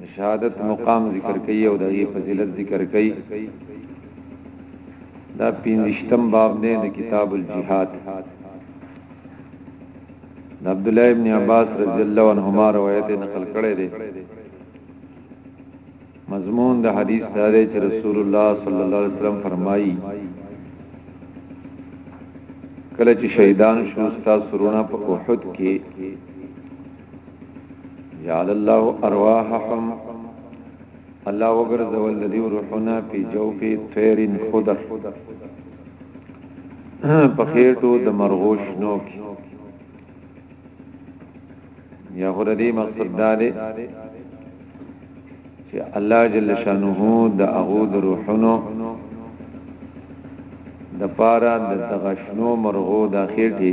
د شهادت مقام ذکر کوي او د فضیلت ذکر کوي دا پینځشتم باب دی د کتاب الجihad د عبد الله ابن عباس رضی الله عنهما روایت نقل کړی دی مضمون د حدیث دا دی چې رسول الله صلی الله علیه وسلم فرمایي کله چې شهیدان شو تاسو رونه په احد کې جعل الله ارواحهم الله وګرځول د دې روحونه په جوف طيرن خضر په خېټو د مرغوش نو کې یا غره دې مقصد دا دی چې الله جل شانه د هغه د روحونو د پارا د تغشنو مرغو د خېټي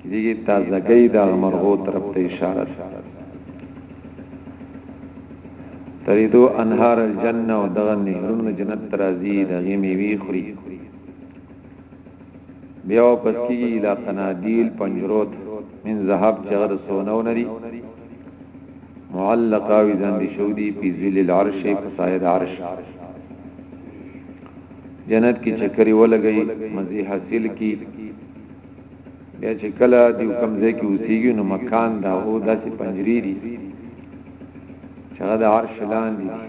کېږي تازګۍ د هغه مرغو طرف ته اشاره ده تریدو انهار الجنه او دغه نهرونه جنت ترازی دغه میوي خوري بیا پس کېږي اله قنادیل پنجروت من ذهب چغر سونو نری معلقه وی ځان دي شو دي په ذل العرش په ساید عرش جنت کې چکرې ولګي مزي حاصل کی بیا چې کله د کوم ځای کې اوسېږي نو مکان دا او داسې پنجری دي چې هغه د عرش لاندې دي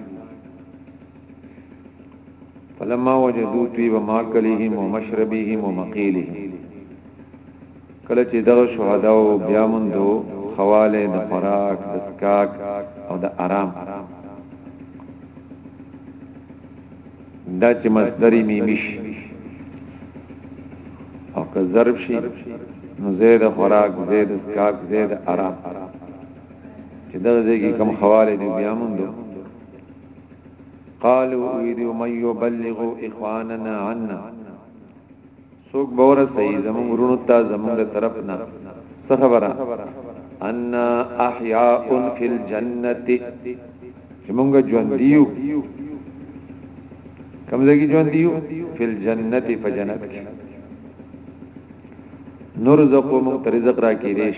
فلما وجدوا طيب ماكلهم ومشربهم ومقيلهم کله چې دغه شهدا او بیا مندو خواله د خوراک د سکاک او د آرام دا چې مصدر میمی شي او که ضرب شي نو زید خوراک زید اسکاک زید آرام چې دغه ځای کې کم خواله دی بیا مونږ قالوا ويدو من يبلغ اخواننا عنا څوک به ورسي زمونږ ورونو ته زمونږ طرف نه څه خبره ان احیاء فی الجنه چې مونږ ژوند دیو کوم ځای کې ژوند دیو فی الجنه په جنت کې نور زکو مونږ رزق را کې دیش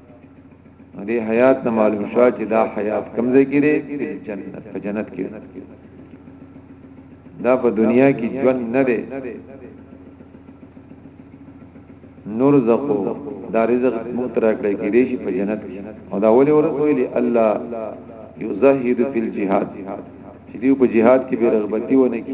دې حیات نه معلوم شو چې دا حیات کم ځای کې دی جنت په جنت کې دا په دنیا کې ژوند نه دی نور زقو دا رزق مترا کړی کې دی په جنت او دا ولې ورته ویلي الله یزهد فی الجهاد چې دی په جهاد کې به رغبتي ونه کی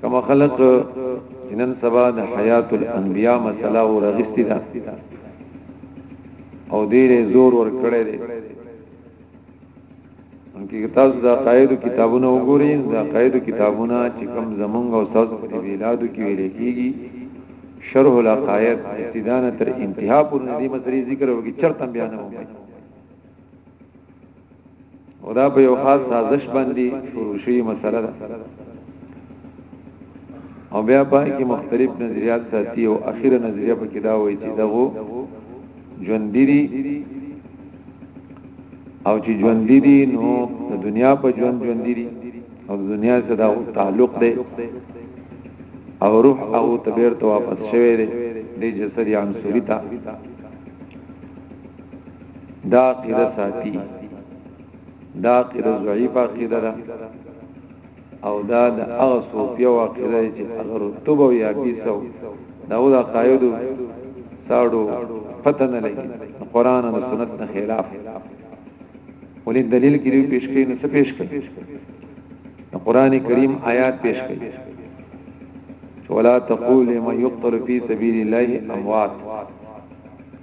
کما خلق جنن سبا د حیات الانبیاء مسله او رغستی دا او دې زور ور کړې دي ان کې تاسو دا قاعده کتابونه وګورئ دا قاعده کتابونه چې کوم زمونږ او تاسو په ویلادو کې ویل کېږي شرح العقائد ابتداء تر انتها پورې دې مسلې ذکر وکړي چرته بیان وکړي او دا په یو خاص سازش باندې شروع شوی مسله ده او بیا پای کې مختلف نظریات ساتي او اخیره نظریه په کې دا وایي چې دغه ژوندېری او چې ژوندېری نو د دنیا په ژوند ژوندېری او د دنیا سره دا تعلق دی او روح او تبیر ته واپس شوی دی د جسد عنصری ته دا عقیده ساتي دا عقیده ضعیفه عقیده ده او دا د هغه صوفیو عقیده چې هغه رتب او یا بیسو دا ودا قایدو ساړو پته نه لګي قران او سنت نه خلاف ولې دلیل کې دی پیش کړي نو څه پیش کړي قران کریم آیات پیش کړي ولا تقول لمن يقتل في سبيل الله اموات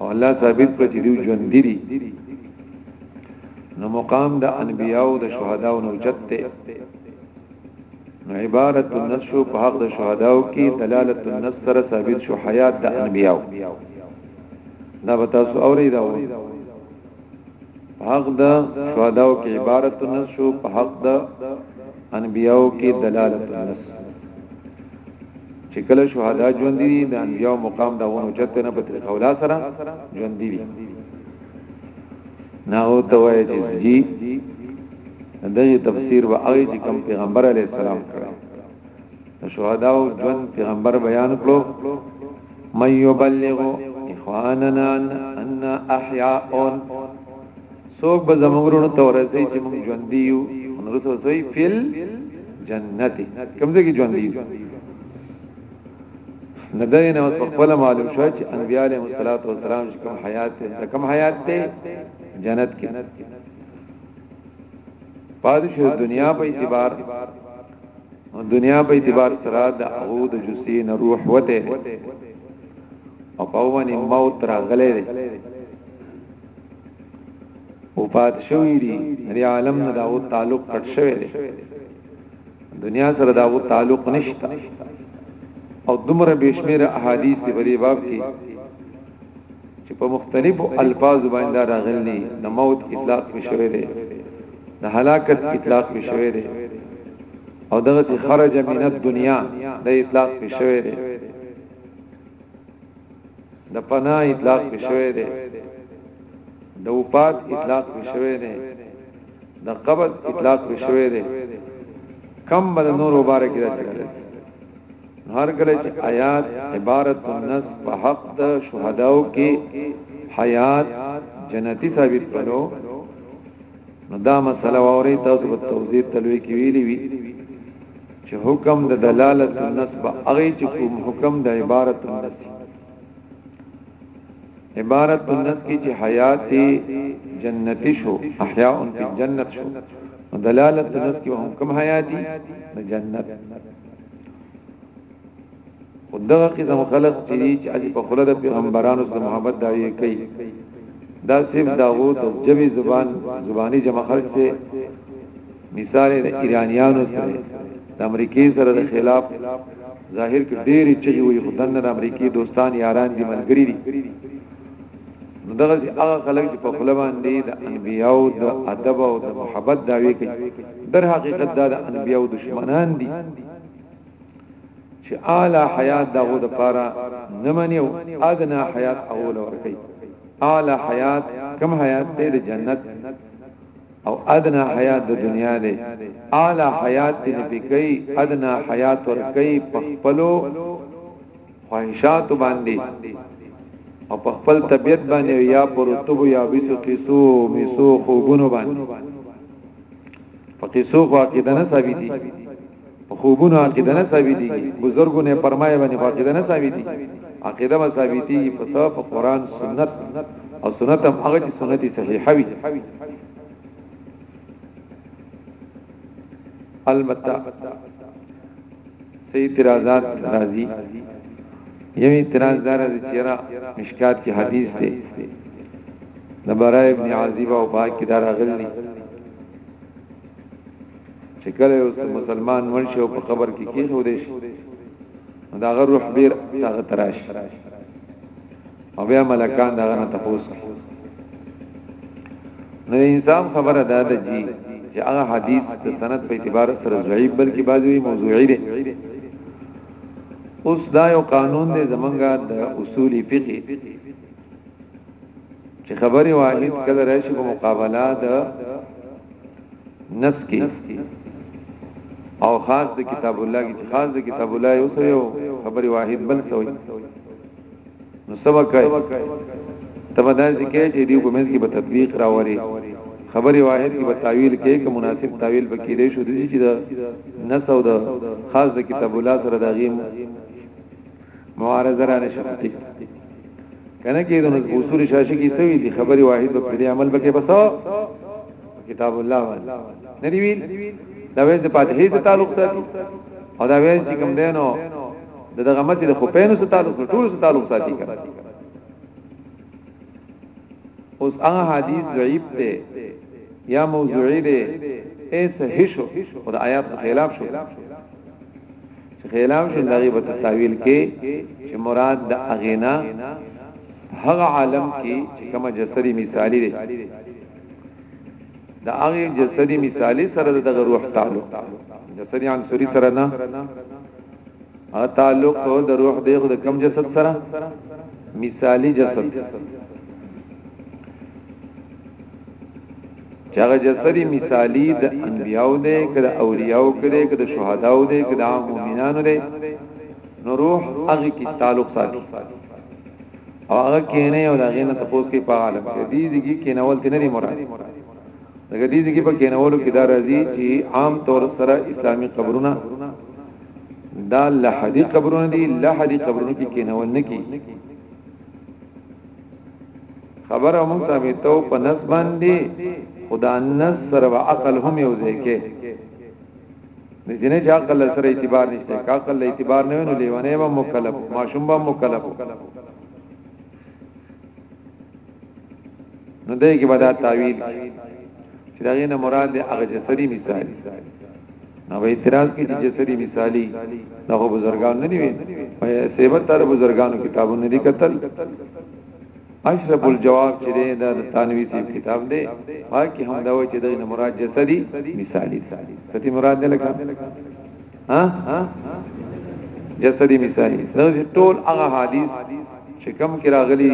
او الله ثابت کړ چې دوی ژوند دي نو مقام د انبیاء او د شهدا او نوچت ته نو عبارت النص په حق د شهدا او کې دلالت النص سره ثابت شو حیات د انبیاء دا به تاسو اورئ دا حق د شهدا او کې عبارت النص په حق د انبیاء کې دلالت النص چې کله شهدا ژوند دي د انبیاء مقام دا ونه چته نه پتر خولا سره ژوند دي نه او ته وایي چې جی دغه تفسیر و هغه چې کوم پیغمبر علی السلام کړو شهدا او ژوند پیغمبر بیان کړو مې یبلغو اخواننا ان احیاء څوک به زموږ ورونو ته ورسي چې موږ ژوند دیو نو رسو سوی فل جنت کوم ځای کې ژوند دیو نداینه اوس په خپل معلوم شو چې انبیاء علیهم الصلاۃ والسلام چې کوم حیات ته کوم حیات ته جنت کې پادشه دنیا په اعتبار دنیا په اعتبار سره د عود جسین روح وته او په ونی موت راغله وفات شوی دی د عالم نه داو تعلق کټ شوی دی دنیا سره داو تعلق نشته او دومره بشمیر احادیث په دې باب کې چې په مختلفو الفاظ باندې راغلي د موت اطلاق په شوی دی د هلاکت اطلاق په شوی دی او دغه خرج من الدنیا د اطلاق په شوی دی د پناه اطلاق شوی دی د وفات اطلاق شوی دی د قبض اطلاق شوی دی کم بل نور مبارک دی هر کله چې آیات عبارت النص په حق د شهداو کې حیات جنتی ثابت کړو نو دا مسله ووري تاسو په توضیح تلوي کې ویلي وی چې حکم د دلالت النسب هغه چې کوم حکم د عبارت النسب عبارت النسب کې چې حیات جنتی شو احیاء فی جنت شو دلالت النسب کې هم کوم حیاتی د جنت خو دغه قسم خلق چې دي چې اجي په خلد پیغمبرانو سره محبت دایې کوي دا صرف داغو د جبي زبان زبانی جمع خلق ته مثال د ایرانیانو سره د امریکای سره د خلاف ظاهر کې ډېری چې وي خدای د امریکای دوستان یاران دي ملګری دي نو دغه هغه خلک چې په خپل باندې د انبیاو د ادب او د محبت داوی کوي در حقیقت دا د انبیاو دشمنان دي چې اعلی حیات دغه د پاره نه مني او ادنا حیات اول ورکی اعلی حیات کم حیات دی د جنت او ادنا حیات د دنیا دی اعلی حیات دی نه پکې ادنا حیات ورکی په خپلو خواهشات باندې او په خپل طبيعت باندې یا پر رتب یا بیسو قصو میسو خوبونو باندې په قصو خو عقیده نه ثابتي خوبونه عقیده نه ثابتي بزرګو نه فرمایي باندې عقیده نه ثابتي عقیده ما ثابتي په صاحب قرآن سنت او سنت هم هغه چې سنت صحیحه وي البته سي اعتراضات راځي یو اعتراض دار دي چې را مشکات کې حدیث دی د برای ابن عازبه او باقی دار غلني چې کله یو مسلمان مړ شي او په قبر کې کېنو دي دا غر روح بیر هغه تراش او بیا ملکان دا غنه تفوس نو انسان خبره ده د جی چې هغه حدیث د سند په اعتبار سره ضعیف بلکې بعضی موضوعي دی اوس دا یو قانون دی زمونږه د اصول فقه چې خبره واحد کله راشي په مقابله د نس کې او خاص د کتاب الله کې خاص د کتاب الله یو سره یو خبره واحد بل سوی نو سبا کوي تبدا ذکر چې دی کومه کې په تطبیق راوري خبره واحد کې په تعویل کې کوم مناسب تعویل پکې دی شو دي چې د نس او د خاص د کتاب الله سره د غیم معارضه را نشي کوي کنه کې د اصول شاشه کې سوي دي خبري واحد په دې عمل بکې بسو کتاب الله باندې ندی ویل دا وې د فاتحې ته تعلق ساتي او دا وې چې کوم دینو د دغه مت د خپینو سره تعلق ټول سره تعلق ساتي کړه اوس هغه حدیث ضعیف دی یا موضوعی دی ایسه هیشو خدای آیات خلاف شو چې خلاف شو دغه په تساویل کې چې مراد د اغینا هغه عالم کې چې کومه جسدي مثالی دی د هغه جسدي مثالی سره د روح تعلق جسدي عنصري سره نه هغه تعلق د روح دی خو د کم جسد سره مثالی جسد چې هغه جسدي مثالی د انبیاو دی کله اولیاو کړي کله شهداو دی کله مؤمنانو دی نو روح هغه کی تعلق ساتي او هغه کینه او هغه نه تاسو کې په عالم کې دي دي کې کینول تنه نه مراد دغه دي دي کې په کینولو کې دا راځي چې عام طور سره اسلامي قبرونه دا لحدی قبرونه دي لحدی قبرونه کې کینول نه کی خبره مو ثابتو په نس باندې خدا نس سره عقل هم یو ځای کې د جنې چې عقل سره اعتبار نشته کا عقل له اعتبار نه نو لیونه به مکلف ماشوم به مکلف نو دې کې بدا تعویل چې دا نه مراد هغه جسدي مثال نو به اعتراض کوي چې سری مثالی دا خو بزرګان نه دی وي سیبت تر بزرګانو کتابونه دي قتل اشرف الجواب چې دا تنوی سی کتاب دی باقي هم دا و چې د مراد جسدي مثالی ستی مراد نه لکه ها جسدي مثالی دا ټول هغه حدیث چې کم کې راغلي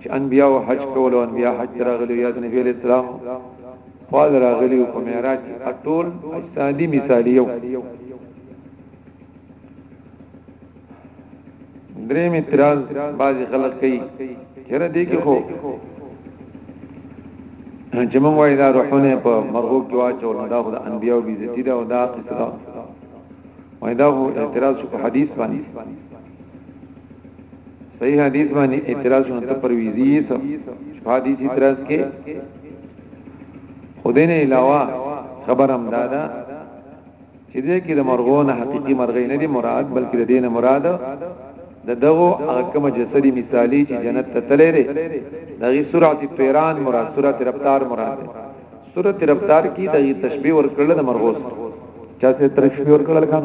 چې انبیا او حج کول او انبیا حج راغلي یا نبی علیہ السلام فال راغلی او په معراج اټول اجسادي مثالیو درې می تراز بعضی خلک کوي چیرې دی کې خو چې موږ وایو دا روحونه په مرغو کې واچول دا خو د انبیو بي عزت ده او دا قصه ده وای دا خو اعتراض په حدیث باندې صحیح حدیث باندې اعتراض نه ته پرويزي ته حدیث اعتراض کې خدای نه علاوه خبرم دادا چې دې کې د مرغونه حقيقي مرغې نه دي مراد بلکې د دینه مراد د دغه کوم جسدي مثالی چې جنت ته تللی دی دغه سورۃ پیران مراد سورۃ رفتار مراد سورۃ رفتار کې دغه تشبیه ورکړل د مرغوس چا څه تشبیه ورکړل کان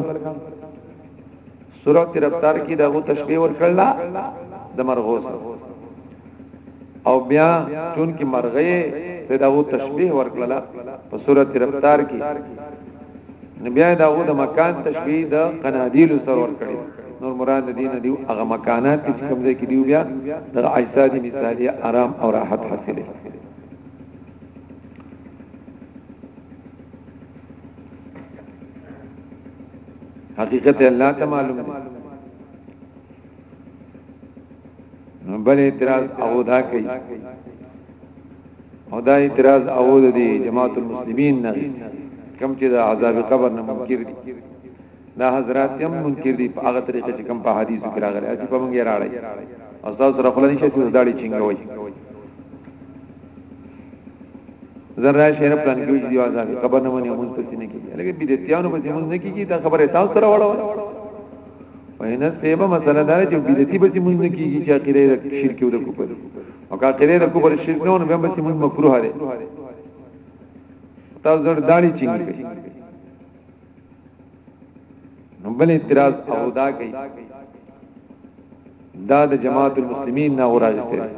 سورة رفتار کې دغه تشبيه ورکړل د مرغو سره او بیا چون کې مرغې ته دغه تشبيه ورکړل په سورة رفتار کې نبیا دغه د مکان تشبيه د قنادیل سره ورکړل نور مراد دین دی هغه مکانات چې کوم ځای کې دی بیا د اجساد مثالی آرام او راحت حاصله حقیقت الله ته معلوم دی نو بل اعتراض او دا کوي او دا اعتراض او دی جماعت المسلمین نه کم چې دا عذاب قبر نه منکر دي دا حضرات هم منکر دي په هغه طریقه چې کوم په حدیث کې راغلي چې په مونږه راړي او تاسو سره خلني شي چې داړي چنګوي زرا شهر پلان کې دی آزاد خبر نه ونی مونږ پسې نه کیږي لکه بدعتانو پسې مونږ نه کیږي دا خبره تاسو سره وړو وینا سیبه مسله دا چې بدعتي پسې مونږ نه کیږي چې اخیره شرک او د کوپر او کا اخیره د کوپر شرک نه ونه به پسې مونږ مکروه لري تاسو زړه داړي چنګوي نو بل اعتراض او دا کوي دا د جماعت المسلمین نه وراغسته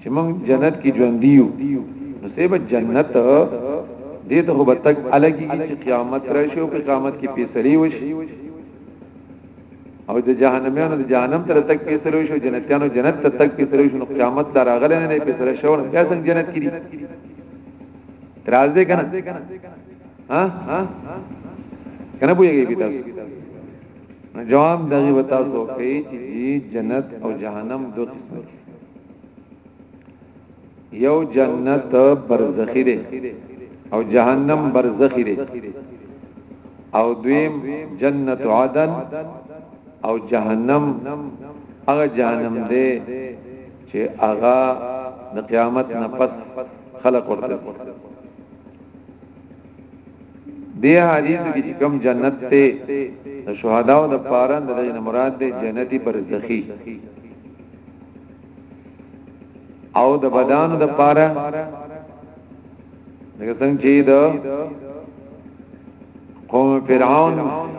چې موږ جنت کې ژوند دیو نو سیب جنت دې ته به تک الګي چې قیامت راشي او قیامت کې پیسري وشي او د جهنميانو د جهنم تر تک پیسري وشي جنتیانو جنت تر تک پیسري وشي نو قیامت تر اغله نه پیسري شو نو څنګه جنت کړي تراز دې کنه ها ها کنه پوهیږي کی تاسو جواب دغه وتا سو کوي چې جنت او جهنم دوه قسم دي یو جنت برزخی دی او جهنم برزخی دی او دویم جنت عدن او جهنم هغه جهنم دی چه هغه د قیامت نه پس خلق ورته دی حدیث کې کوم جنت ته د شهداو د پاره د دې مراد دی جنتی برزخی او د بدن د پاره لکه څنګه چې د قوم فرعون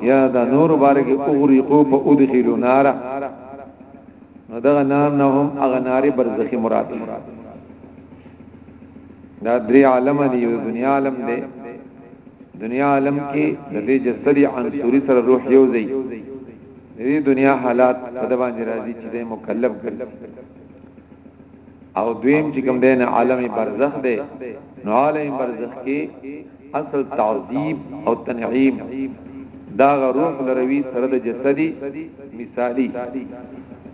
یا د نور بارګه اوغریقو په ادخلوا نارا نو دغه نار نه هم هغه ناری برزخی مراد دی دا درې عالم دی یو دنیا عالم دی دنیا عالم کې د دې جسدي عنصري سره روح یو ځای دې دنیا حالات په د باندې راځي چې د مکلف ګرځي او دویم چې کوم دین عالم برزخ دی نو عالم برزخ کې اصل تعذیب او تنعیم دا روح لروي سره د جسدي مثالی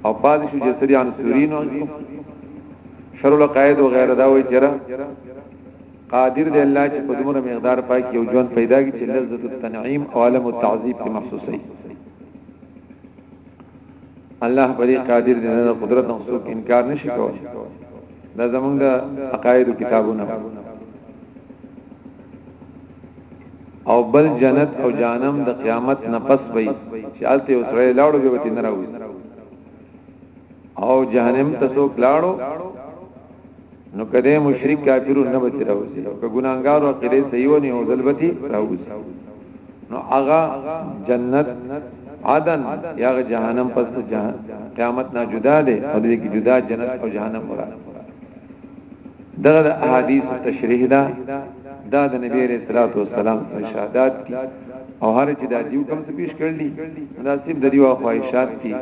او پاتې شو جسدي عنصرین او شر القاعد او غیره دا وایي چیرې قادر دی الله چې په دومره مقدار پای کې یو ژوند پیدا کړي چې لذت التنعیم او عالم التعذیب کې محسوسه وي الله په دې قادر دی نه قدرت هم څوک انکار نشي کولای دا زمونږ د عقاید کتابونه او بل جنت او جانم د قیامت نه پس وي چې الته وسره لاړو به وتی نه راوي او جهنم ته څوک لاړو نو کده مشرک کافرو نه بچ راوسی که ګناګار او کړي صحیح ونی او ذلبتی راوسی نو هغه جنت عدن یا جهنم پس جهان قیامت نه جدا ده او دې کې جدا جنت او جهنم مراد دغه احادیث تشریح ده دا د نبی رسول الله صلوات و سلام ارشادات دي او هر چې دا دیو کوم څه پیش کړلی مناسب د دیو خواهشات دي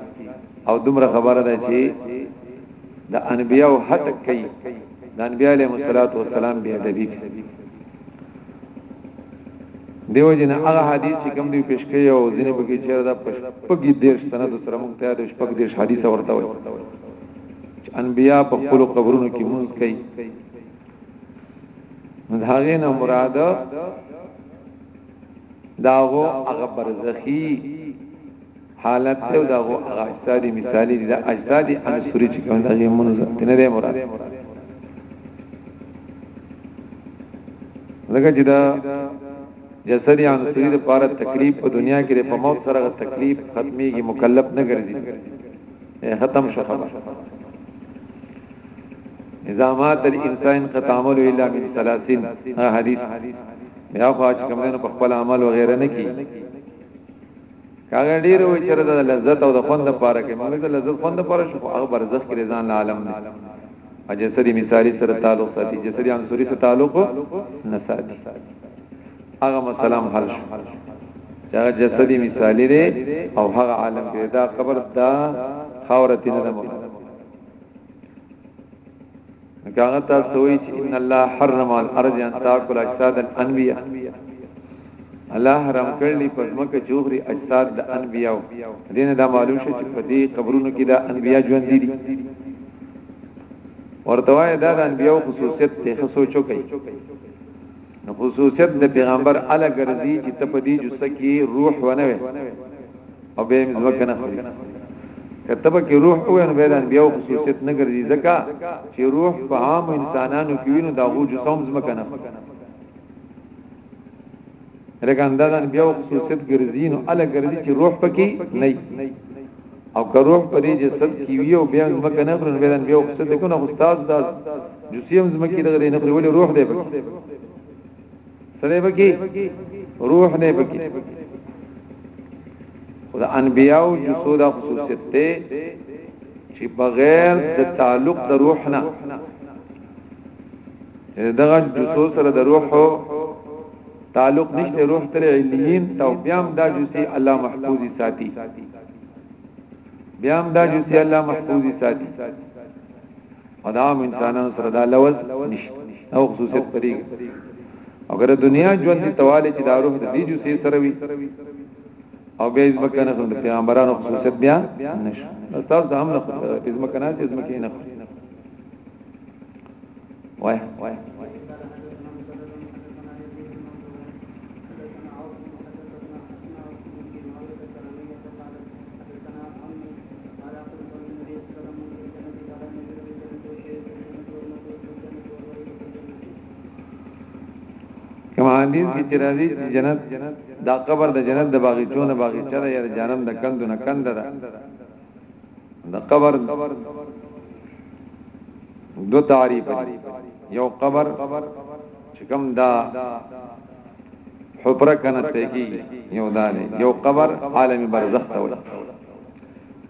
او دومره خبره ده چې د انبیاو هتک کوي د انبیاء علیهم الصلاۃ والسلام بیا ادبی دیو جن هغه حدیث چې کوم دی پیش کړی او ځینې په کې چیرې دا پګی دیر سند سره مونږ ته د شپږ دیر حدیث ورته وایي انبیاء په خپل قبرونو کې مونږ کوي مدهغه نه مراد داغو هغه برزخی حالت ته دا هو هغه اجسادي مثالی دي دا اجسادي عنصري چې کوم دغه مونږ نه دی مراد لکه چې دا جسدي عنصري لپاره تکلیف په دنیا کې په موت سره تکلیف ختميږي مکلف نه ګرځي ختم شو خبر نظامات الانسان قطعمل الا من ثلاثين حدیث بیا خو چې کوم نه په خپل عمل وغیرہ نه کی هغه ډیر وی چې د لذت او د خوند لپاره کې موږ د لذت خوند لپاره شو هغه برزخ کې ځان له عالم نه اجسدي مثالی سره تعلق ساتي جسدي عنصري سره تعلق نه ساتي هغه مسالم حل شو هغه جسدي مثالی دی او هغه عالم کې دا قبر دا خاورتي نه ده لکه هغه تاسو ته وایي چې ان الله حرم على الارض ان تاكل اجساد الانبياء الله حرام کړلی پس مکه چوغري اجساد د انبياء دینه دا معلوم شو چې په دې قبرونو کې د انبياء ژوند دي ورته وای دا د انبياء خصوصیت ته سوچو کوي نو خصوصیت د پیغمبر اعلی ګرځي چې ته په دې جسه کې روح ونوي او به هم ځمکه نه خوري کتب کې روح او ان بیان بیا خصوصیت نه ګرځي ځکه چې روح په عام انسانانو کې وینو دا غوږ سوم ځمکه نه خوري لکه اندازان بیا خصوصیت ګرځي نو ال ګرځي چې روح پکې نه او که روح په دې جسد کې وي او بیا ځمکه نه خوري بیان بیا خصوصیت کو نه استاد دا جسیم ځمکه دغه نه خوري ولې روح دی پکې سره بکی روح نه بکی خدا انبیاء او جسو دا خصوصیت ته چې بغیر د تعلق د روح نه دغه جسو سره د روح تعلق نشته روح تر علیین تو بیام دا جسی الله محفوظی ساتي بیام دا جسی الله محفوظی ساتي او دا عام انسانانو سره دا لول نشته او خصوصیت پرې اگر دنیا ژوند دي تواله چې دا روح د دې جو سي سره وي او به از مکنه د پیغمبرانو خصوصیت بیا نشو تاسو د هم نه از مکنه چې از مکنه نه وای وای کما حدیث کی چرازی چی جنت دا قبر د جنت د باغچونه باغچه ده یا د جانم د کندو نه کند ده د قبر دو تعریف یو قبر چې کوم دا حفره کنه تهږي یو دانه یو قبر عالم برزخ ته ولا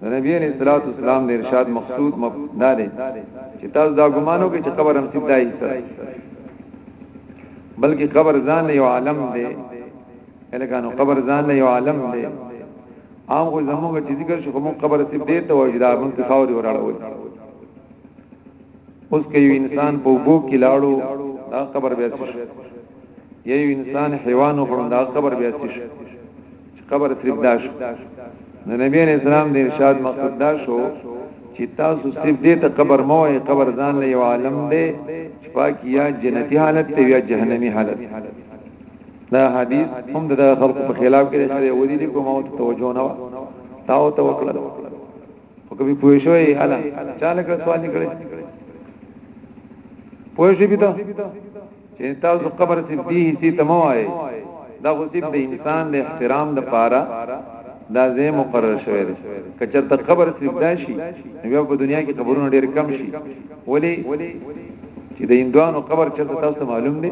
د نبی علیہ الصلوۃ والسلام د ارشاد مقصود مبدا دی چې تاسو دا ګمانو کې چې قبر هم سیدا یې سره بلکې قبر ځان یو عالم دی الکانو قبر ځان یو عالم دی عام خو زموږ چې ذکر شو موږ قبر سیب دی ته وایي دا موږ خاوري وراړول اوس کې یو انسان په وګو کې لاړو دا قبر بیا څه یو انسان حیوان خورنده قبر بیا څه قبر صرف دا شو نو نبی علیہ السلام د ارشاد مقصد دا شو چې تاسو صرف دې ته قبر مو وي قبر ځان له یو عالم دی چې پاکي یا جنتی حالت ته یا جهنمی حالت دا حدیث هم د خلکو په خلاف کې شوی ودی دې کومه توجه نه و تاو ته وکړه په کومې پوه شوې اله چا لکه سوال کړي پوه شي بيته چې تاسو قبر سي دي سي تموای دا خو سي د انسان د احترام د پاره دا زه مقرر شوی دی کچر ته قبر سي دا شي نو په دنیا کې قبرونه ډېر کم شي ولی چې د هندوانو قبر چرته تاسو معلوم دی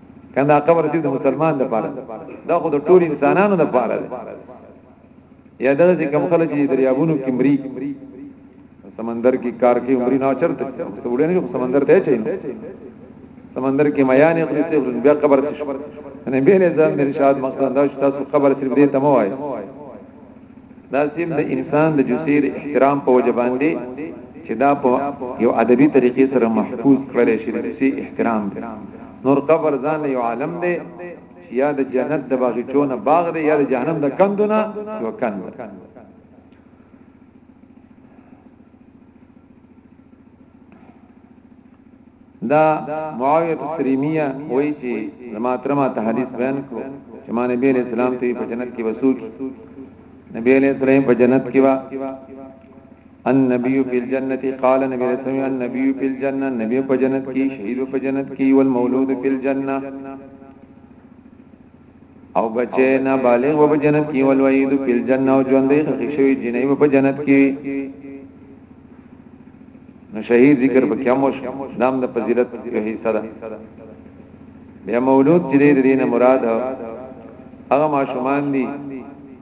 کنده قبر چې د مسلمان د پاره دا خو د ټول انسانانو د پاره دی یا دا چې کوم خلک چې دریابونو کې مري سمندر کې کار کې عمرې نه چرته وړي نه سمندر ته چي سمندر کې میان یې خريسته بیا قبر ته شو نه به نه ځم ارشاد مقصد دا چې تاسو قبر ته دې تمو وای دا سیم د انسان د جسیر احترام په وجه باندې چې دا په یو ادبي طریقې سره محفوظ کړل شي د جسیر احترام دی نور قبر ځان یو عالم دی یا د جنت د باغچونه باغ دی یا د جهنم د کندونه یو کند دا معاویه تریمیه وایي چې زما ترما ته حدیث بیان کو چې ما نبی علیہ السلام ته په جنت کې وسوک نبی علیہ السلام په جنت کې وا النبي في الجنه قال نبی علیہ السلام النبي في الجنه نبی په جنت کې شهید په جنت کې والمولود في الجنه او بچی نه بالغ و په جنت کې ول وعید فی الجنه او ژوندې خښوي جنې په جنت کې نو شهید ذکر په کموش نام د فضیلت په حصہ ده بیا مولود چې د دین مراد هغه ماشومان دي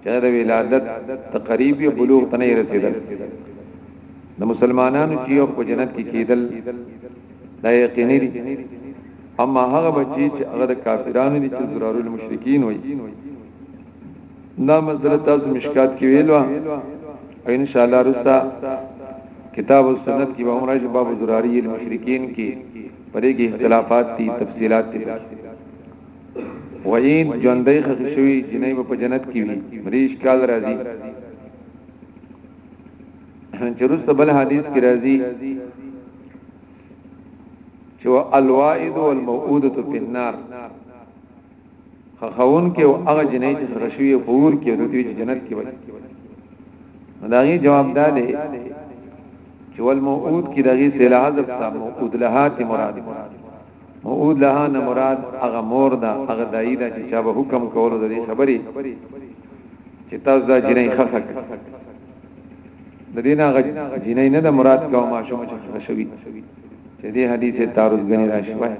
چې د ولادت تقریب یا بلوغ ته نه رسیدل د مسلمانانو چې یو په جنت کې کېدل دا یقیني دي اما هغه بچی چې هغه د کافرانو دي چې زرار المشرکین وي دا مسله تاسو مشکات کې ویلو او ان شاء الله رستا کتاب السنت کې به عمره شباب زراری المشرکین کې پرې کې اختلافات دي تفصيلات دي وعید ژوندۍ خښ شوی جنې په جنت کې وي مریش کال راځي چرست بل حدیث کې راځي چې الوائد والموعوده فی النار خخون کې او هغه جنې چې رشوی فور کې د دې جنت کې وي داغي جواب دا دی چې والموعود کې داغي سلا حذف تا موعود لهات مراد موعود لها نه مراد هغه مور دا هغه دای دا چې چا به حکم کولو د دې خبرې چې تاسو دا جنې خخک د دې نه غږ جنې نه د مراد کوم ماشوم چې شوی چې دې حدیث تعارض غني راشي وای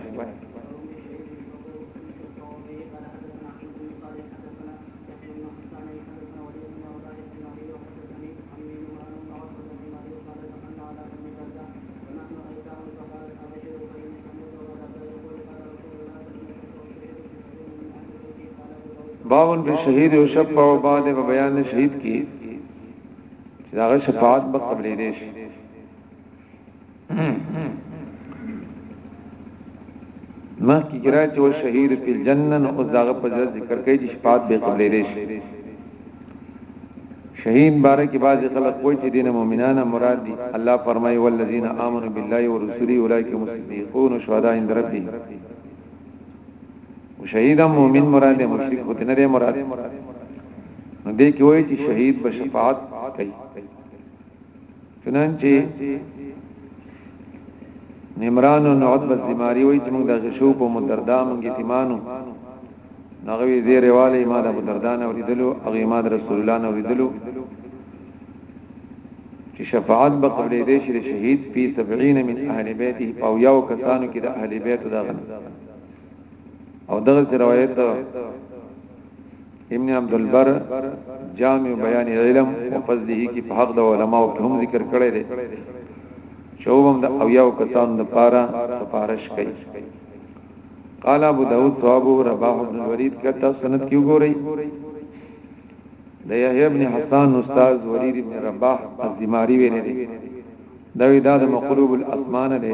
باون به شهید او شفاو باندې په بیان شهید کې چې هغه شفاعت به قبلې دي شي ما کی ګرا چې و شهید په جنن او داغه په ذکر کوي چې شفاعت به قبلې دي شي شهید بارک باز خلق کوئی چې دین مؤمنانه مراد دي الله فرمایي والذین آمنوا بالله ورسوله اولئک مصدقون شهداء عند ربهم شهید هم مؤمن مراد دی مشرک خو نه دی مراد نو دې کې وایي چې شهید به شفاعت کوي چنانچه نمران او عتبه زماری وایي چې موږ د شو په مدردا موږ یتیمانو نغوی دې رواله ما د مدردان اوریدلو هغه ما د رسول الله نه اوریدلو چې شفاعت به قبل دې شي شهید په 70 من اهل بیته او یو کسانو کې د اهل بیت داغنه او دغه روایت ابن عبد البر جامع بیان علم او فضله کې په حق د علماو په هم ذکر کړی دی شوبم د او یو کسان د پارا سفارش کوي قال ابو داود صاحب رباح بن الولید کته سند کیو ګورئ د یحیی ابن حسان استاد ولید ابن رباح الزماری ویل دی دا وی دا د مقلوب الاسمان دی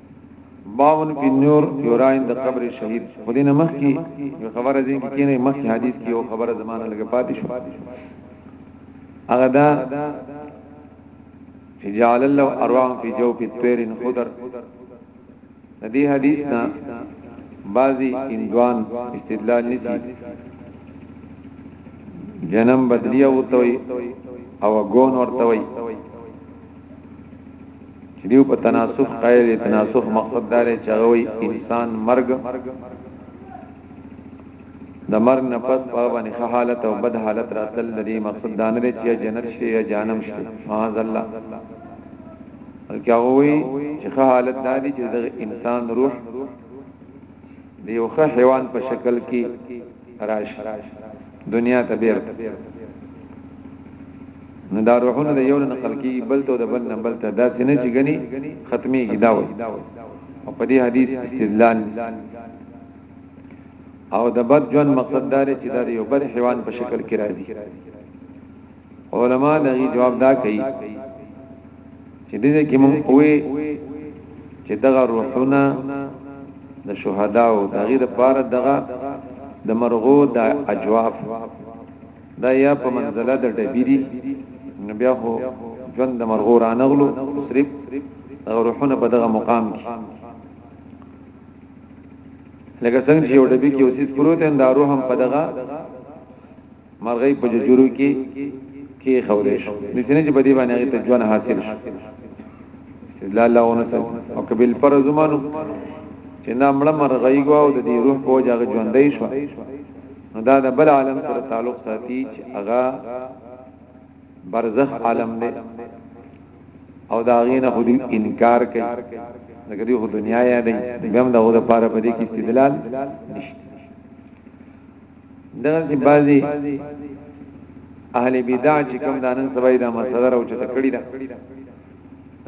باب فی النور یوراین د قبر شهید خدینه مخ کی یو خبره دین کی کینه مخ کی حدیث کی یو خبره زمانه لګه پاتې شو هغه دا چې جعل الله ارواح فی جوف الطير خضر ندی حدیث نا بعضی اندوان استدلال نسی جنم بدلیه وتوي او غون ورتوي چې دیو په تناسخ قائل تناسخ مقصد دار چغوي انسان مرګ د مرګ نه پس په باندې ښه حالت او بد حالت راتل د دې مقصد دان لري چې جنت شي یا جهنم شي معاذ الله بلکې هغه وي چې ښه حالت دا دي چې د انسان روح د یو ښه حیوان په شکل کې راشي دنیا ته بیرته نو دا روحونه د یو نه نقل کی بل ته د بل نه بل ته دا څنګه چې غني ختمي کی دا وي او په دې حدیث استدلال او د بد جون مقدار چې دا یو بل حیوان په شکل کې راځي علما دا غي جواب دا کوي چې دې کې مونږ کوی چې دغه روحونه د شهدا او د غیر پار دغه د مرغو د اجواف دا یا په منزله د ډبيري نو بیا هو ژوند د مرغو رانغلو صرف دغه روحونه په دغه مقام کې لکه څنګه چې یو ډبي کې اوسې پروت ان دا روح هم په دغه مرغۍ په ججورو کې کې خورې شو نشنه چې بدی باندې ته ژوند حاصل شي لا لا ونته او کبل پر زمانو چې نام مړ مرغۍ غواو د دې روح په ځای ژوندې شو نو دا د بل عالم سره تعلق ساتي چې هغه برزخ عالم دی او دا غینه خود انکار کوي لکه دی خو دنیا یادې بیا هم دا غو د پاره په دې کې استدلال نشته دغه بعضي اهل بدع چې کوم دانن سبای دا مسله راو چې تکړی ده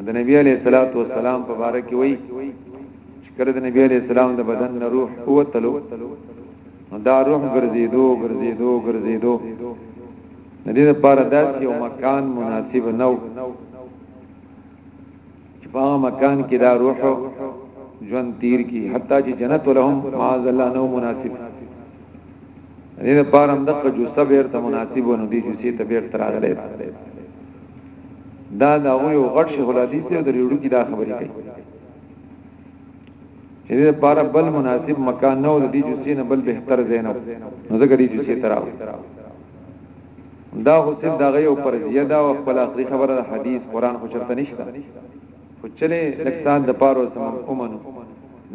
د نبی علی صلوات و سلام په باره کې وای چې کړه د نبی علی سلام د بدن نه روح قوتلو دا روح ګرځیدو ګرځیدو ګرځیدو د دې لپاره داسې یو مکان مناسب نه چې په هغه مکان کې دا روح ژوند تیر کی حتی چې جنت ولهم معاذ الله نو مناسب دې لپاره هم دغه جو صبر ته مناسب ونه دي چې ته بیر تر راغلې دا دا یو غټ شیخ الحدیث دی د ریوډو کې دا خبرې کوي چې دې لپاره بل مناسب مکان نو دي چې نه بل بهتر زینو نو ځکه دې چې تراو دا خو صرف دغه یو فرضیه ده او خپل اخري خبره ده حدیث قران خو چرته نشته خو چلے لکسان د پاره سم اومنو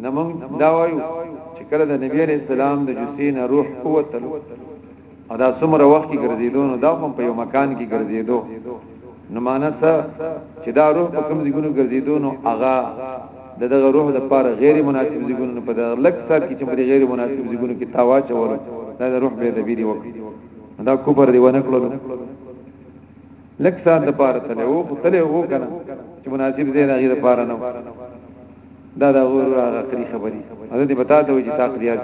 نمون دا وایو چې کله د نبی علی السلام د جسین روح قوتل او دا څومره وخت کې ګرځیدو نو دا هم په یو مکان کې ګرځیدو نو مانس چې دا روح په کوم ځګونو ګرځیدو نو اغا د دغه روح د پاره غیر مناسب ځګونو په دغه لکسر کې چې په غیر مناسب ځګونو کې تاواچ ورو دا روح به د بیري وکړي دا کوبر دی ونه کړو لک سال د پاره تله او تله او کنه چې مناسب دی راغی د پاره نو دا دا غور هغه کلی خبري هغه دې بتا ته وجه تقریات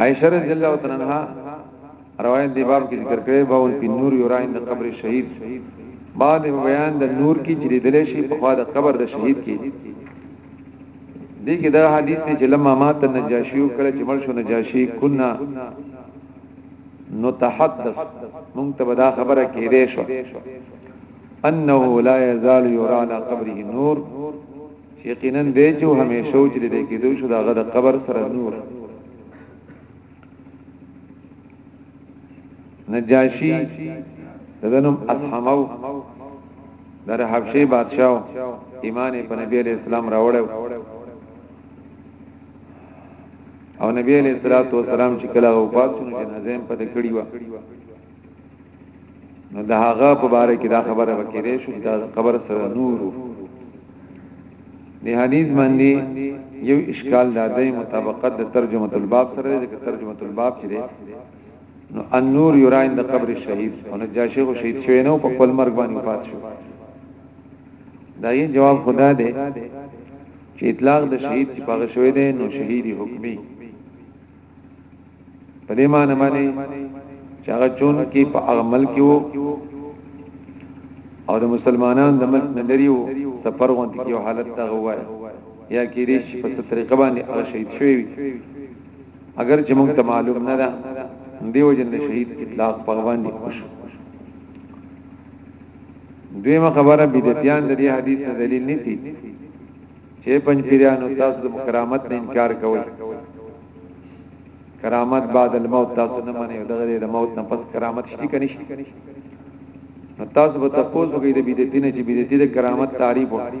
عائشہ رضی الله تعالی عنها روایت دی باب کې ذکر کړي باون په نور یوراین د قبر شهید بعد بیان د نور کې چې لیدل شي په خوا د قبر د شهید کې دې کې دا حدیث دی چې لما مات النجاشی کله چې مړ شو نجاشی کنا نتحدث مونږ ته دا خبره کېدې شو انه لا يزال يرى على قبره نور یقینا دې چې همیشه او چې دې کې دوی شو دا غد قبر سره نور نجاشی دغنم اصحمو در حبشي بادشاہ ایمان په نبی علیہ السلام راوړو او نبی علیہ الصلوۃ والسلام چې کله وفات شو جنازه په د کړي و نو دا هغه په باره کې دا خبره وکړې شو دا خبر سره نور دی حدیث باندې یو اشکال دا دی مطابقت د ترجمه الباب سره د ترجمه الباب چې نو النور یوراین د قبر شهید او نجاشی خو شهید شوی نه په خپل مرګ باندې وفات شو دا یې جواب خدا دی چې اطلاق د شهید چې پاغه شوی دی نو شهیدی حکمی په دې معنی باندې چې هغه چون کې په عمل کې وو او د مسلمانانو د ملک نه لري وو سفر غونډه کې حالت ته غواړي یا کې دې په طریقه باندې هغه شهید شوی اگر چې موږ ته معلوم نه ده دیو جن شهید اطلاق په باندې وشو دویمه خبره بدعتيان د دې حدیث نه دلیل نيسي چې پنځپیرانو تاسو د کرامت نه انکار کوئ کرامت بعد الموت تاسو نه منئ دغه د موت نه پس کرامت شي کني نو تاسو به تاسو کوي د بدعتینه چې بدعتي د کرامت تعریف وکړي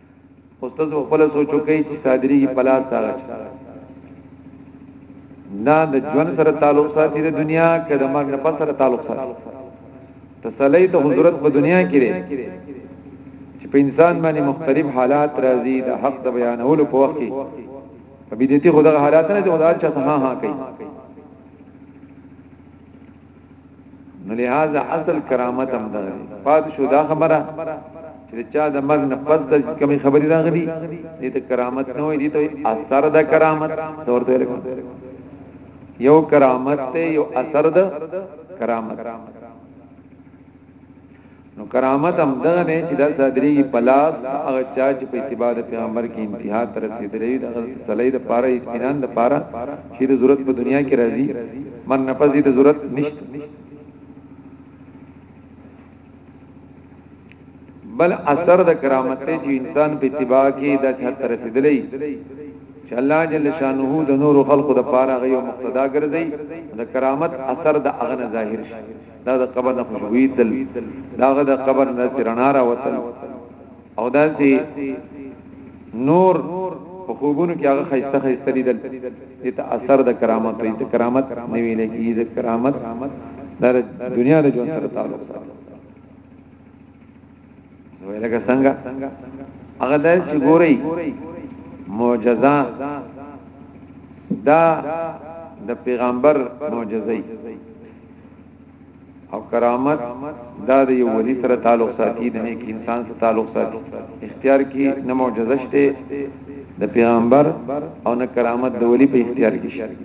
اوس تاسو خپل سوچو کوي چې صادري په لاس هغه نه د ژوند سره تعلق ساتي د دنیا کې د مرګ نه پس سره تعلق ساتي تسلی ته حضرت په دنیا کې لري چې په انسان باندې مختلف حالات راځي د حق د بیانولو په وخت کې په بدیتي خدای حالات نه دي خدای چې ها ها کوي نو لہذا اصل کرامت هم ده پات شو دا خبره چې چا د مرګ نه پس د کمی خبري راغلي دې ته کرامت نه وي دې ته اثر د کرامت ورته لګو یو کرامت ته یو اثر د کرامت نو کرامت هم دا نه چې دا صادرېږي په لاس هغه چا چې په اتباع د پیغمبر کې انتها تر رسیدلې د صلی د پاره اطمینان د پاره چې د ضرورت په دنیا کې راځي من نه پزې د ضرورت نشته بل اثر د کرامت ته چې انسان په اتباع کې د حد تر رسیدلې چې الله جل شانه د نور خلقو د پاره غيو مقتدا ګرځي د کرامت اثر د اغنه ظاهر شي دا د قبر نه خوشبوئی تل داغه د قبر نه چرنا را وتل او داسې نور په خوبونو کې هغه خیسته خیسته لیدل د اثر د کرامت وي د کرامت نه ویل کیږي د کرامت د دنیا د ژوند سره تعلق ساتي ولکه څنګه هغه د چې ګوري معجزه دا د پیغمبر معجزه او کرامت دا د یو ولی سره تعلق ساتي د نیک انسان سره تعلق ساتي اختیار کې نه معجزه شته د پیغمبر او نه کرامت د ولی په اختیار کې شته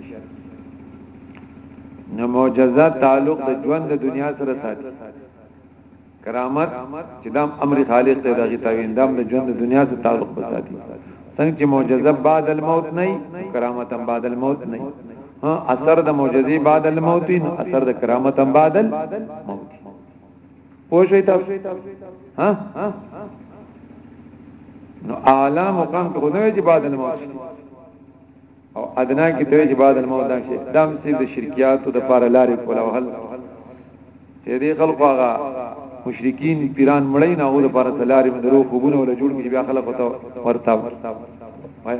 نه معجزه تعلق د ژوند د دنیا سره ساتي کرامت چې دام امر خالق ته دغه تاوین دام د ژوند د دنیا سره تعلق وساتي څنګه چې معجزه بعد الموت نه کرامت هم بعد الموت نه ها اثر د معجزې بعد الموت نه اثر د کرامت هم بعد الموت پوه شئ تاسو ها نو اعلی مقام ته نه چې بعد الموت او ادنا کې ته چې بعد الموت دا شي دام سي د شرکیات د پار لارې کولا وهل چې دې خلق هغه مشرکین پیران مړی نه او د پار لارې من روح وګونه ولا جوړ کې بیا خلق وتا ورتا وای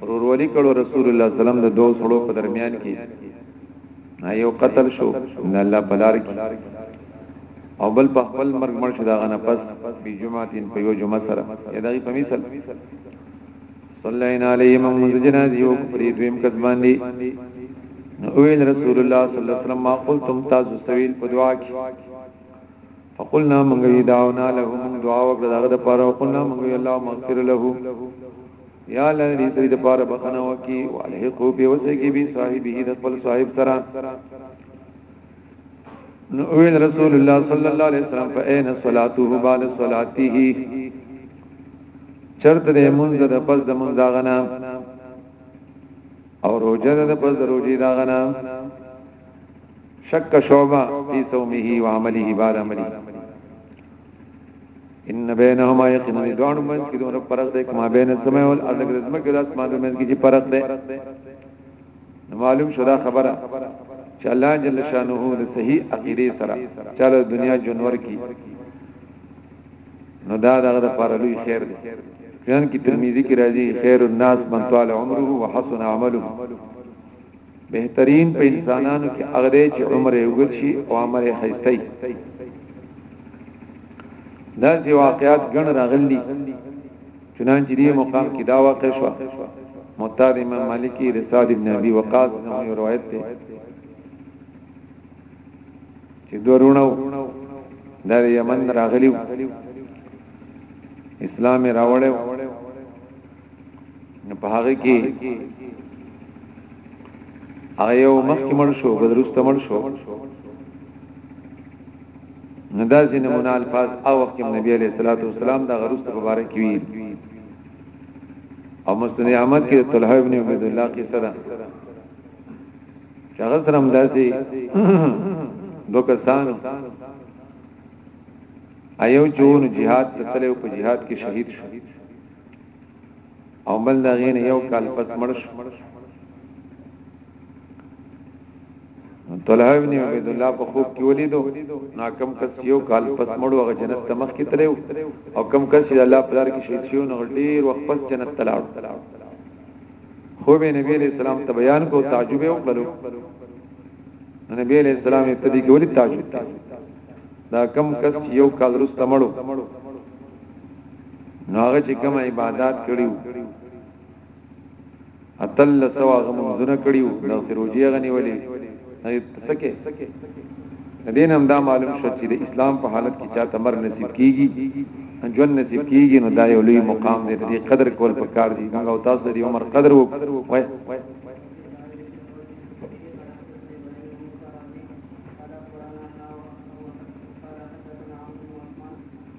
ورورولي کړو رسول الله صلی الله علیه وسلم د دوه سړو په درمیان کې یو قتل شو د الله بلار کې او بل په خپل مرګ مړ شو دا غنه پس په جمعتين په یو جمعه سره یدای په مثال صلی الله علیه محمد جنازي او پرې دویم کس باندې ویل رسول الله صلی الله علیه وسلم ما قلتم تاسو سویل په دعا کې فقلنا من دعونا له من دعا وکړه دغه لپاره وقلنا من الله مغفر له یا الله دې دوی د پاره بخنه وکي او الحقو به وسګي به صاحبې د خپل صاحب سره نو ویل رسول الله صلی الله علیه وسلم فاین صلاته بعد صلاته چرت دې مونږ د پس د مونږ داغنا او روزه د پس د روزي داغنا شک شوبا فی صومه و عمله بعد عمله ان بینهما یقینا دوه من کې دوه فرق دی کما بین السماء والارض کې زما کې د اسمان د من کې فرق دی معلوم شدا خبره چې الله جل شانه د صحیح عقیده سره چاله دنیا جنور کی نو دا دغه د پاره لوی خیر دی ځان کې ترمذی کې راځي خیر الناس من طال عمره وحسن عمله بهترین په انسانانو کې هغه دی چې عمر یې وګت شي او عمر یې خسته وي دا چې واقعات ګڼ راغلي چنانچې دې مقام کې دا واقع شو متاد امام مالکی رساد ابن ابي وقاص نو یو روایت دی چې دورونو د یمن راغلیو اسلام راوړیو نو په هغه کې هغه یو مخکې مړ شو بدرسته مړ شو نو دا ځینې مونږه الفاظ او وخت نبی علیہ الصلوۃ والسلام دا غرسته مبارک وی او مسند احمد کې طلحه ابن عبد الله کې سره هغه سره هم داسي دوه کسان ایو جون jihad ته تلو په jihad کې شهید شو او بل دا غین یو کال پس مړ شو طلحه ابن عبد الله په خوب کې ولیدو نا کم کس یو کال پس مړو هغه جنت ته مخ کې تلو او کم کس چې الله په لار کې شهید شو نو ډیر وخت پس جنت ته لاړ خو به نبی علیہ السلام ته بیان کو تعجب یو کړو نبی علیہ السلام ته دې کې ولی تعجب دا کم کس یو کال رسته مړو نو هغه چې کوم عبادت کړیو اتل سو هغه منځونه کړیو نو سروجی غنی ولې تکه دین هم دا معلوم شو چې د اسلام په حالت کې چاته مر نصیب کیږي جون نصیب کیږي نو دا یو لوی مقام دی دې قدر کول پکار دی موږ او تاسو دې عمر قدر وکړو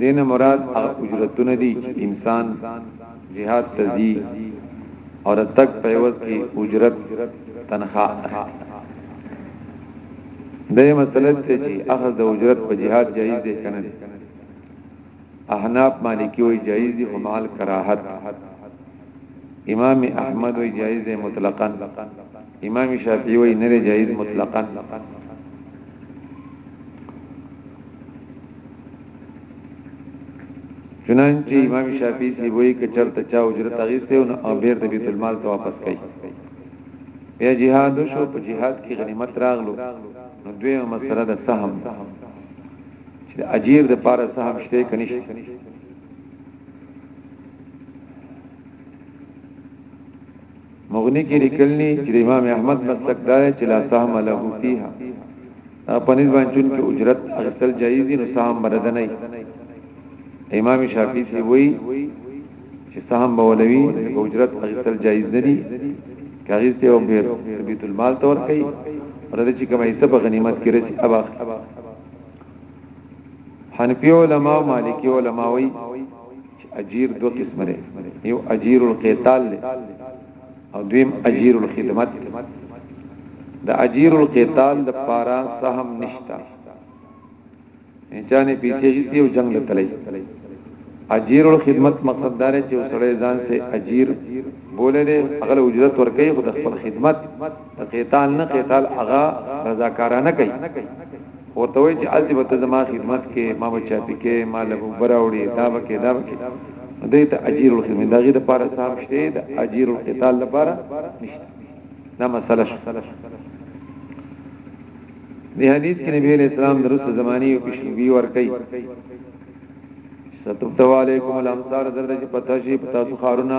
دینه مراد هغه اجرتونه دي چې انسان جهاد ته ځي او د تک په عوض کې اجرت تنخواه دې مسله ته چې اخذ د اجرت په جهاد جایز دی کنه احناف مالکی وی جایز دی خو مال کراهت امام احمد وی جایز دی مطلقاً امام شافعی وی نه جایز مطلقاً چنانچه امام شافعی دی وایي چې چرته چا اجرت اغیسته او نه امیر د بیت المال ته واپس کړي بیا جهاد شو په جهاد کې غنیمت راغلو نو دوی مسله د سهم چې اجیر د پاره سهم شته کني مغنی کې لیکلني چې امام احمد مسلک دا دی چې لا سهم له فيها په نسبت چون کې اجرت اصل جایز دي نو سهم برد نه امام شافعي سی وی چې سهم بولوي اجرت اصل جایز نه دي کاغذ ته او بیت المال تور کوي ورته چې کومه حصہ په غنیمت کې رسي ابا حنفي علماء مالکي علماء وی چې اجیر دوه قسمه دی یو اجیر القتال دی او دویم اجیر الخدمت دی د اجیر القتال د پارا سهم نشتا انسانې پیسې شي او جنگ لتلې اجیر الخدمت مقصد دار چې وسړی ځان سه اجیر بوله دې هغه اجرت ورکړي خو د خپل خدمت د قتال نه قتال هغه رضاکارانه کوي ورته وایي چې هلته به ته زما خدمت کې ما به چاپی کې ما له اوبه راوړي دا به کې دا به کې نو دوی ته اجیر الخدمت دغه د پاره صاحب شته د اجیر القتال لپاره نشته دا مسله شو دی حدیث کې نبی علیہ السلام درست زمانی او پیشنګي ور کوي ستوب علیکم الامصار درته پتہ شي پتہ سو خارونه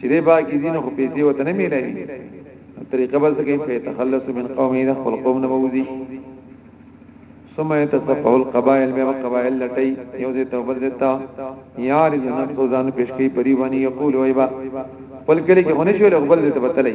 چې دې با کې دین خو پیسې وته نه میلایي طریقه بس کې په تخلص من قومه نه خپل قوم نه ووزي ثم يتصفه القبائل به قبائل لټي یو دې توبر دیتا یار دې نفس ځان پیش کوي پریوانی یقول وایبا خپل کلی کې هونه شو له خپل دې ته بتلې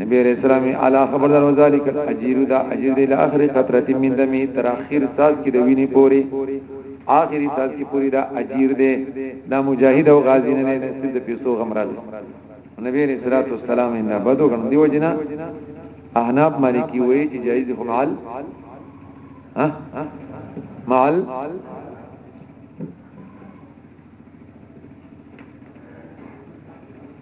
نبی علیہ السلام علی خبر دار وذالک الاجیر دا اجیر دی لاخر قطرت من دمی تر اخر ساز کی د ویني پوری اخری ساز کی پوری دا اجیر دی دا مجاهد او غازی نه نه سید پیسو غم راځي نبی علیہ الصلوۃ والسلام ان بدو غم دی وجنا احناف مالکی وای چې جایز هم عل ها مال